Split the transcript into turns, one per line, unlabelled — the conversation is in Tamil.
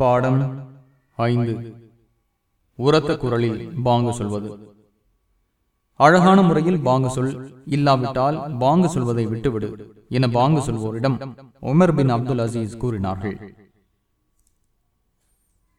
பாடம் ஐந்து. உரத்த குரலில் பாங்கு சொல்வது. அழகான முறையில் பாங்கு சொல் இல்லாவிட்டால் பாங்கு சொல்வதை விட்டுவிடு என பாங்கு சொல்வோரிடம் உமர் பின் அப்துல் அசீஸ் கூறினார்கள்.